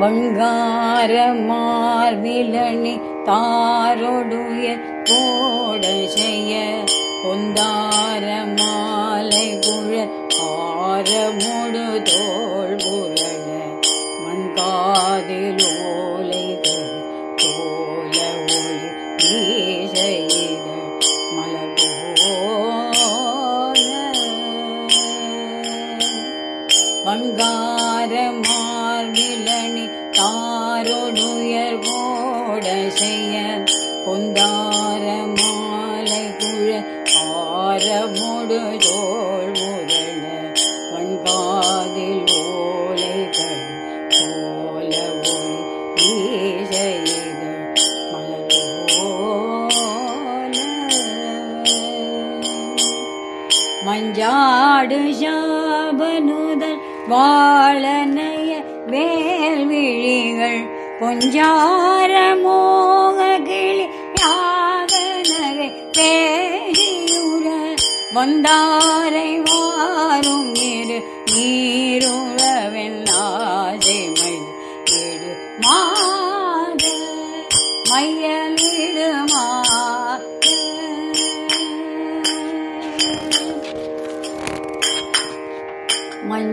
வங்கார மார்பிலணி தாரொடுய கோட செய்ய பொந்தார மாலை குழ ஆரமுடு தோல் புரள மண்காதிலோ வங்கார மார்பிலணி தாரொடுயர் செய்ய பொந்தார மாலை குழ ஆரமுடு தோல் முதல வண்காதில் ஓலைகள் போல ஒளி ஈசைத மஞ்சாடு ஜாபனுதல் வாழனைய வேல்விழிகள் கொஞ்சார மோக கிளி நகை பேரியுற வந்தாரை வாரும் இரு நீருளவென் ஆசைமை இடு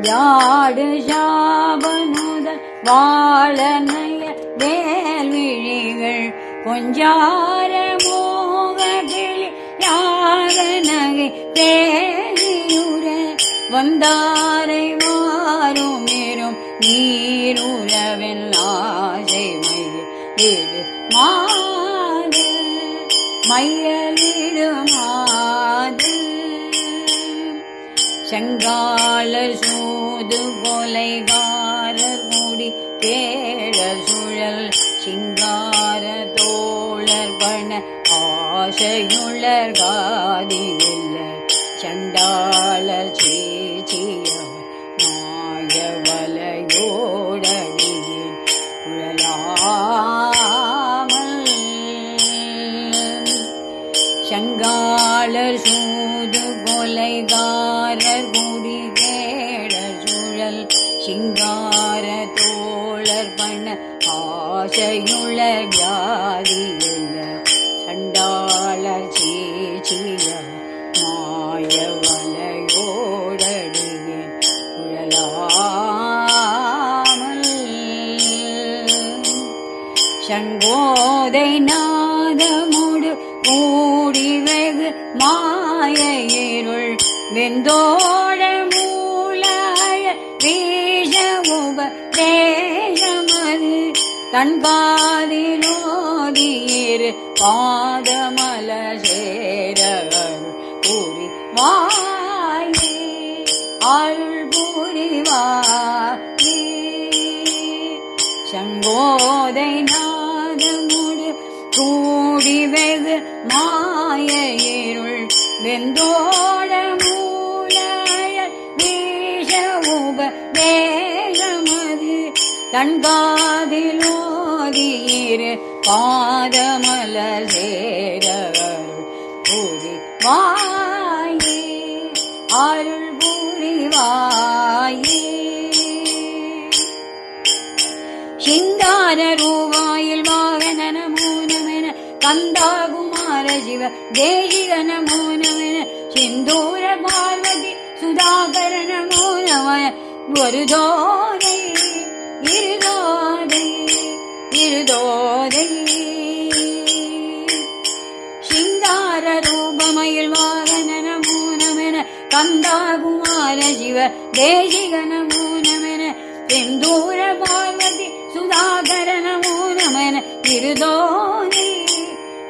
விளையாடு சாபனுத வாழனைய வேல்விழிகள் கொஞ்சார மோககிளி யாக நகை வந்தாரை வாரும் இரும் நீருறவென் ஆசை மைய இடு மாத மையலிடு மாது செங்கால சூ முது கொலைகாரர் முடி கேட சுழல் சிங்கார தோழர் பண ஆசையுள்ளர் காதியில்ல சண்டாளர் சீச்சியவர் மாயவலையோடடியின் உழலாமல் சங்காளர் சூது தோழர் ஆசையுள்ள வியாதியுள்ள சண்டாளர் சீச்சிய மாயவலையோடடியின் உழலாமல் சங்கோதை நாதமுடு கூடி வெகு மாய இருள் வெந்தோட மூலாய வீசமுக தேசமது தன்பாதிலோதியிரு பாதமல சேரவர் கூறி வாயே அருள் புரிவாயே. சங்கோதை நாதமுடு கூடி வெகு மாய இருள் வெந்தோட தன்பாதிலோதியிரு பாதமல சேரவர் கூறி வாயே அருள் புரிவாயே. சிங்கார ரூபாயில் வாகன நமோனமென கந்தாகுமார சிவ தேசிக நமோனமென சிந்தூர பார்வதி சுதாகர நமோனமய ஒரு தோதை இருதோதை சிங்கார ரூபமயில் வாகன நமோனமென கந்தாகுமார சிவ தேசிக நமோனமென செந்தூர பார்வதி சுதாகர நமோனமென இருதோதை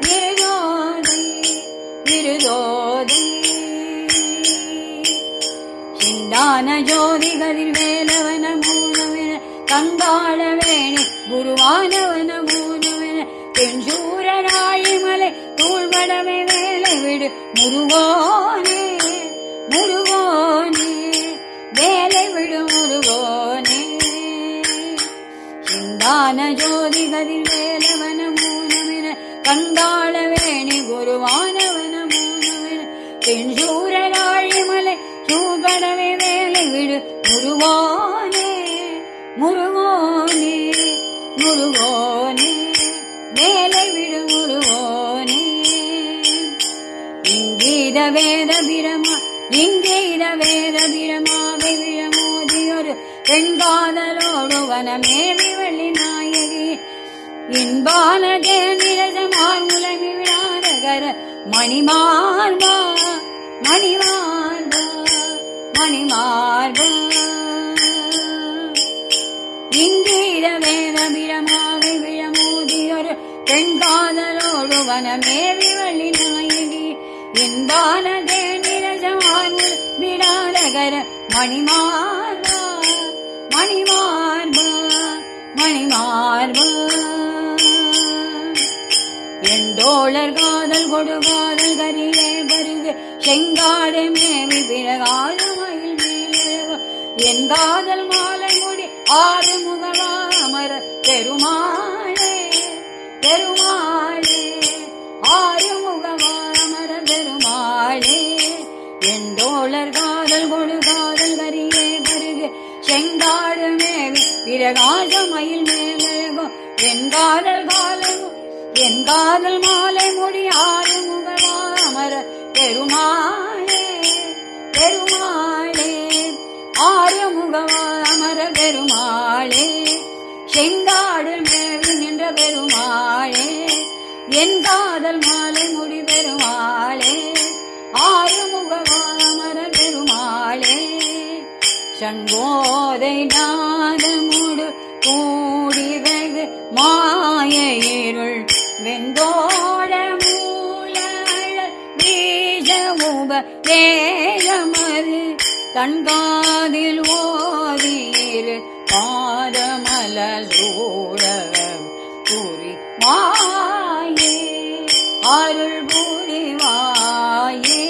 இருதோதை இருதோதை சிந்தான ஜோதிகளில் கதிர் வேலவன மூலமென கங்காள வேணி குருவானவன மூலமென தென்சூர ராழிமலை தூள்படமே வேலை விடு. முருகோனே முருகோனே வேலை விடு முருகோனே. சிந்தான ஜோதி கதிர் வேலவன மூனவன கந்தாள வேணி குருவானவன மூனவன தென்சூர ராழிமலை தூள்படமே வேலை விடு. முருகோனே முருகோனே. முருகோனே மேலே விடு முருகோனே இங்கீத வேத பிரமா இங்கீத வேத பிரமாவை விழமோதியொரு பெண்காதலோடு வனமேவி வள்ளி நாயகி. இன்பாலகே நிரசமார் உலகி விடாதகர மணிமார்பா மணிமார்பா மணிமார்பா. இங்கீர வேத பிரமாவை விழமோதியொரு வனமேவி வள்ளி நாயகி இன்பாலதே நிரசமார் விழாரகர மணிமார்பா மணிமார்பா. மணிமார்பா எந்தோழர் காதல் கொடுகாதல் கரியே வருக செங்காடு மேவி பிறகாதமயில் மேலழகு என் காதல் மாலை முடி ஆறு முகவாமர பெருமாளே பெருமாளே. ஆறு முகவாமர பெருமாளே. எந்தோழர் காதல் கொடு காதல் கரியே பருகு செங்காடு மேவி பிரகாசமயில் மேலழகும் என் காதல் காலம் என் காதல் மாலை முடியாறு முகவாமர பெருமாளே பெருமாள். ஆறு முகவாமர பெருமாளே செங்காடு மேவி நின்ற பெருமாளே என் காதல் மாலை முடி பெருமாளே ஆறு முகவாமர பெருமாளே. சங்கோதை நாதமுடு கூடி வெகு மாய இருள் வெந்தோட மூல பீஜ உப வேகமது தன்காதில் ஓவீர் பாதமல சூட புரி மாயே அருள் புரிவாயே